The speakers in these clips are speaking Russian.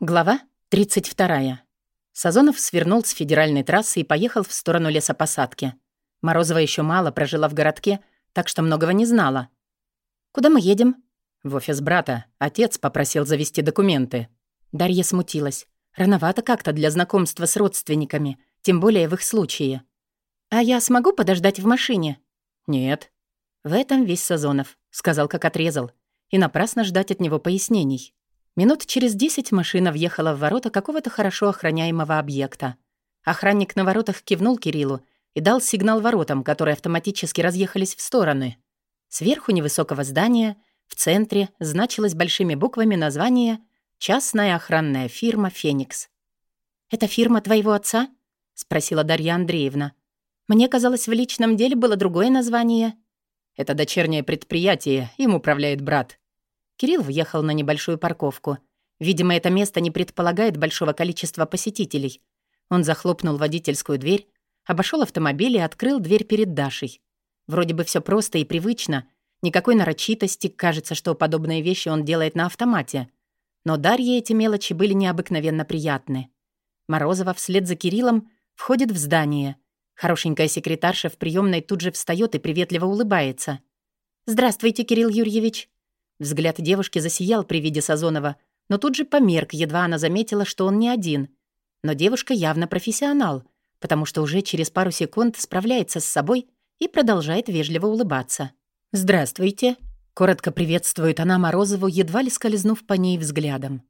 Глава 32. Сазонов свернул с федеральной трассы и поехал в сторону лесопосадки. Морозова еще мало прожила в городке, так что многого не знала. «Куда мы едем?» «В офис брата. Отец попросил завести документы». Дарья смутилась. Рановато как-то для знакомства с родственниками, тем более в их случае. «А я смогу подождать в машине?» «Нет». «В этом весь Сазонов», — сказал, как отрезал. И напрасно ждать от него пояснений. Минут через десять машина въехала в ворота какого-то хорошо охраняемого объекта. Охранник на воротах кивнул Кириллу и дал сигнал воротам, которые автоматически разъехались в стороны. Сверху невысокого здания, в центре, значилось большими буквами название «Частная охранная фирма «Феникс». «Это фирма твоего отца?» — спросила Дарья Андреевна. «Мне казалось, в личном деле было другое название». «Это дочернее предприятие, им управляет брат», Кирилл въехал на небольшую парковку. Видимо, это место не предполагает большого количества посетителей. Он захлопнул водительскую дверь, обошел автомобиль и открыл дверь перед Дашей. Вроде бы все просто и привычно, никакой нарочитости, кажется, что подобные вещи он делает на автомате. Но Дарье эти мелочи были необыкновенно приятны. Морозова вслед за Кириллом входит в здание. Хорошенькая секретарша в приемной тут же встает и приветливо улыбается. «Здравствуйте, Кирилл Юрьевич», Взгляд девушки засиял при виде Сазонова, но тут же померк, едва она заметила, что он не один. Но девушка явно профессионал, потому что уже через пару секунд справляется с собой и продолжает вежливо улыбаться. «Здравствуйте», — коротко приветствует она Морозову, едва ли скользнув по ней взглядом.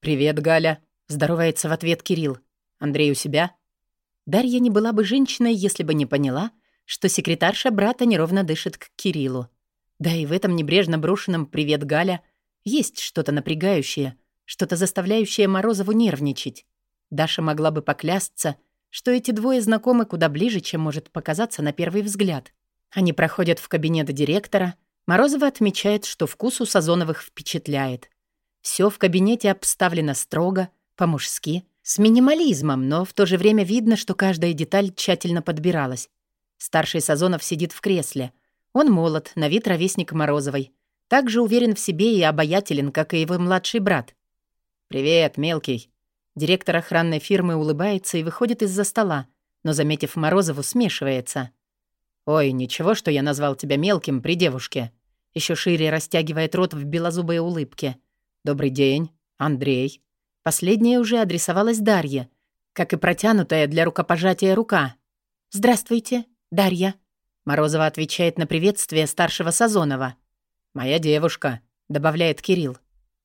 «Привет, Галя», — здоровается в ответ Кирилл. «Андрей у себя?» Дарья не была бы женщиной, если бы не поняла, что секретарша брата неровно дышит к Кириллу. Да и в этом небрежно брошенном «Привет, Галя» есть что-то напрягающее, что-то заставляющее Морозову нервничать. Даша могла бы поклясться, что эти двое знакомы куда ближе, чем может показаться на первый взгляд. Они проходят в кабинет директора. Морозова отмечает, что вкус у Сазоновых впечатляет. Все в кабинете обставлено строго, по-мужски, с минимализмом, но в то же время видно, что каждая деталь тщательно подбиралась. Старший Сазонов сидит в кресле — он молод, на вид ровесник Морозовой. Так же уверен в себе и обаятелен, как и его младший брат. «Привет, мелкий». Директор охранной фирмы улыбается и выходит из-за стола, но, заметив Морозову, смешивается. «Ой, ничего, что я назвал тебя мелким при девушке». Еще шире растягивает рот в белозубой улыбке. «Добрый день, Андрей». Последняя уже адресовалась Дарье, как и протянутая для рукопожатия рука. «Здравствуйте, Дарья», Морозова отвечает на приветствие старшего Сазонова. «Моя девушка», — добавляет Кирилл.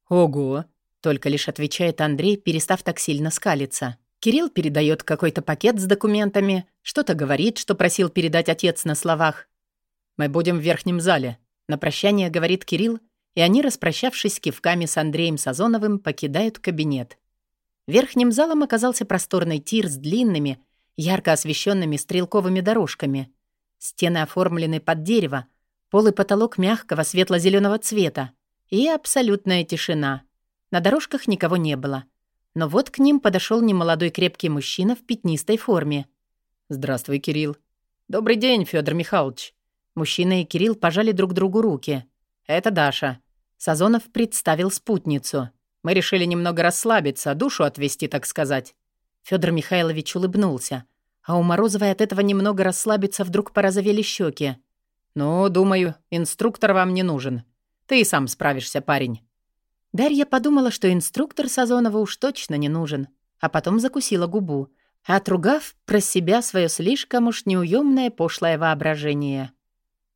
«Ого», — только лишь отвечает Андрей, перестав так сильно скалиться. Кирилл передает какой-то пакет с документами, что-то говорит, что просил передать отец на словах. «Мы будем в верхнем зале», — на прощание говорит Кирилл, и они, распрощавшись кивками с Андреем Сазоновым, покидают кабинет. Верхним залом оказался просторный тир с длинными, ярко освещенными стрелковыми дорожками — Стены оформлены под дерево, пол и потолок мягкого светло-зеленого цвета и абсолютная тишина. На дорожках никого не было. Но вот к ним подошел немолодой крепкий мужчина в пятнистой форме. «Здравствуй, Кирилл». «Добрый день, Федор Михайлович». Мужчина и Кирилл пожали друг другу руки. «Это Даша». Сазонов представил спутницу. «Мы решили немного расслабиться, душу отвести, так сказать». Федор Михайлович улыбнулся а у Морозовой от этого немного расслабиться вдруг порозовели щеки. «Ну, думаю, инструктор вам не нужен. Ты и сам справишься, парень». Дарья подумала, что инструктор Сазонова уж точно не нужен, а потом закусила губу, отругав про себя свое слишком уж неуемное пошлое воображение.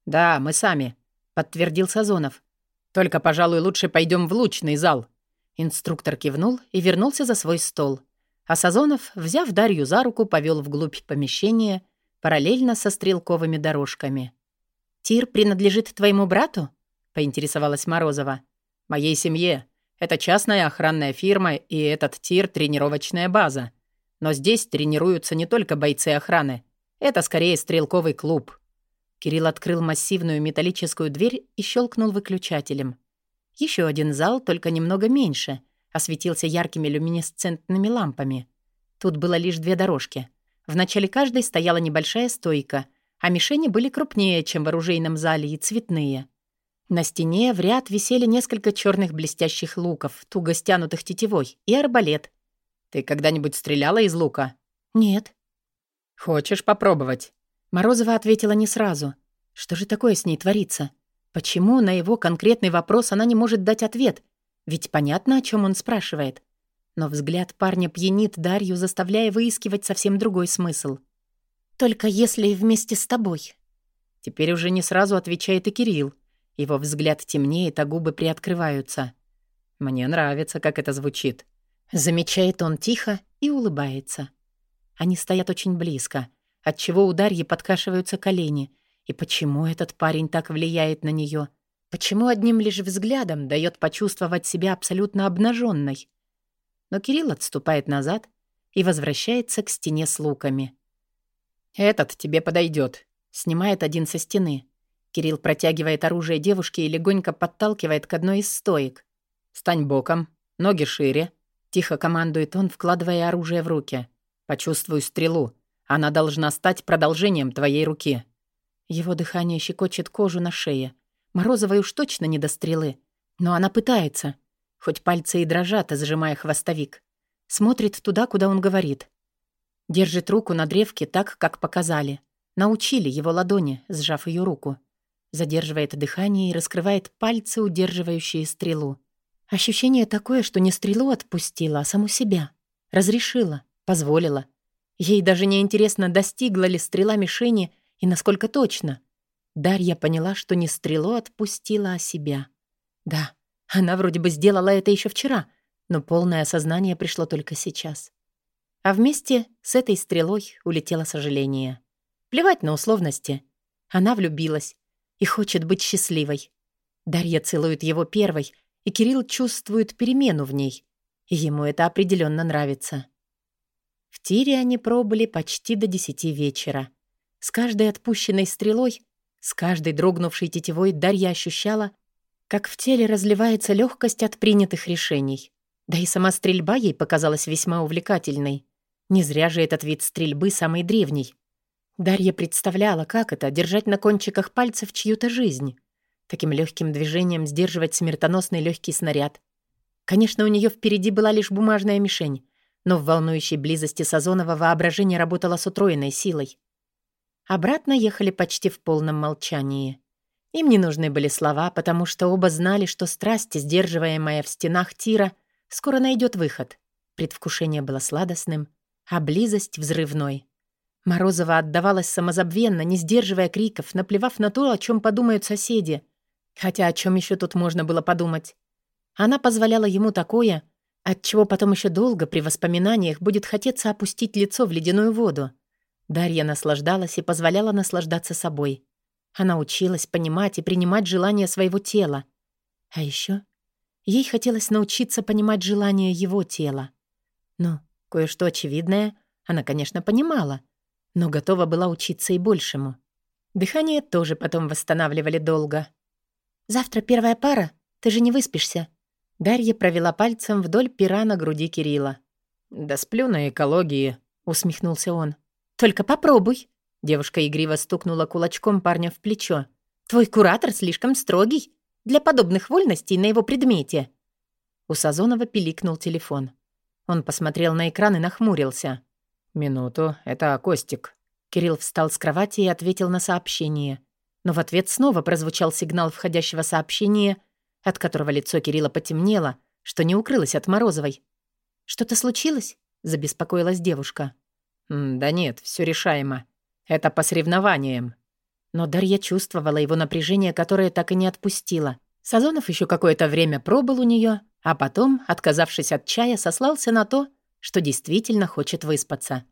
«Да, мы сами», — подтвердил Сазонов. «Только, пожалуй, лучше пойдем в лучный зал». Инструктор кивнул и вернулся за свой стол. А Сазонов, взяв Дарью за руку, повел вглубь помещения, параллельно со стрелковыми дорожками. «Тир принадлежит твоему брату?» — поинтересовалась Морозова. «Моей семье. Это частная охранная фирма, и этот тир — тренировочная база. Но здесь тренируются не только бойцы охраны. Это скорее стрелковый клуб». Кирилл открыл массивную металлическую дверь и щелкнул выключателем. Еще один зал, только немного меньше — осветился яркими люминесцентными лампами. Тут было лишь две дорожки. В начале каждой стояла небольшая стойка, а мишени были крупнее, чем в оружейном зале, и цветные. На стене в ряд висели несколько черных блестящих луков, туго стянутых тетивой, и арбалет. «Ты когда-нибудь стреляла из лука?» «Нет». «Хочешь попробовать?» Морозова ответила не сразу. Что же такое с ней творится? Почему на его конкретный вопрос она не может дать ответ? Ведь понятно, о чем он спрашивает. Но взгляд парня пьянит Дарью, заставляя выискивать совсем другой смысл. «Только если вместе с тобой». Теперь уже не сразу отвечает и Кирилл. Его взгляд темнеет, а губы приоткрываются. «Мне нравится, как это звучит». Замечает он тихо и улыбается. Они стоят очень близко, отчего у Дарьи подкашиваются колени. И почему этот парень так влияет на нее? Почему одним лишь взглядом дает почувствовать себя абсолютно обнаженной? Но Кирилл отступает назад и возвращается к стене с луками. «Этот тебе подойдет, снимает один со стены. Кирилл протягивает оружие девушке и легонько подталкивает к одной из стоек. «Стань боком, ноги шире», — тихо командует он, вкладывая оружие в руки. Почувствуй стрелу. Она должна стать продолжением твоей руки». Его дыхание щекочет кожу на шее. Морозовой уж точно не до стрелы. Но она пытается. Хоть пальцы и дрожат, сжимая хвостовик. Смотрит туда, куда он говорит. Держит руку на древке так, как показали. Научили его ладони, сжав ее руку. Задерживает дыхание и раскрывает пальцы, удерживающие стрелу. Ощущение такое, что не стрелу отпустила, а саму себя. Разрешила. Позволила. Ей даже не интересно, достигла ли стрела мишени и насколько точно. Дарья поняла, что не стрелу отпустила, а себя. Да, она вроде бы сделала это еще вчера, но полное осознание пришло только сейчас. А вместе с этой стрелой улетело сожаление. Плевать на условности. Она влюбилась и хочет быть счастливой. Дарья целует его первой, и Кирилл чувствует перемену в ней. И ему это определенно нравится. В тире они пробыли почти до десяти вечера. С каждой отпущенной стрелой, с каждой дрогнувшей тетивой Дарья ощущала, как в теле разливается легкость от принятых решений. Да и сама стрельба ей показалась весьма увлекательной. Не зря же этот вид стрельбы самый древний. Дарья представляла, как это — держать на кончиках пальцев чью-то жизнь. Таким легким движением сдерживать смертоносный легкий снаряд. Конечно, у нее впереди была лишь бумажная мишень, но в волнующей близости Сазонова воображение работало с утроенной силой. Обратно ехали почти в полном молчании. Им не нужны были слова, потому что оба знали, что страсть, сдерживаемая в стенах тира, скоро найдет выход. Предвкушение было сладостным, а близость — взрывной. Морозова отдавалась самозабвенно, не сдерживая криков, наплевав на то, о чем подумают соседи. Хотя о чем еще тут можно было подумать? Она позволяла ему такое, Отчего потом еще долго при воспоминаниях будет хотеться опустить лицо в ледяную воду. Дарья наслаждалась и позволяла наслаждаться собой. Она училась понимать и принимать желания своего тела. А еще ей хотелось научиться понимать желания его тела. Ну, кое-что очевидное она, конечно, понимала, но готова была учиться и большему. Дыхание тоже потом восстанавливали долго. «Завтра первая пара, ты же не выспишься», Дарья провела пальцем вдоль пера на груди Кирилла. «Да сплю на экологии», — усмехнулся он. «Только попробуй». Девушка игриво стукнула кулачком парня в плечо. «Твой куратор слишком строгий для подобных вольностей на его предмете». У Сазонова пиликнул телефон. Он посмотрел на экран и нахмурился. «Минуту, это Костик». Кирилл встал с кровати и ответил на сообщение. Но в ответ снова прозвучал сигнал входящего сообщения — от которого лицо Кирилла потемнело, что не укрылось от Морозовой. «Что-то случилось?» — забеспокоилась девушка. «Да нет, все решаемо. Это по соревнованиям». Но Дарья чувствовала его напряжение, которое так и не отпустило. Сазонов еще какое-то время пробыл у нее, а потом, отказавшись от чая, сослался на то, что действительно хочет выспаться.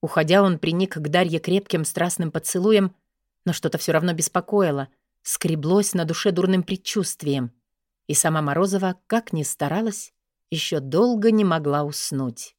Уходя, он приник к Дарье крепким страстным поцелуем, но что-то все равно беспокоило, скреблось на душе дурным предчувствием. И сама Морозова, как ни старалась, еще долго не могла уснуть.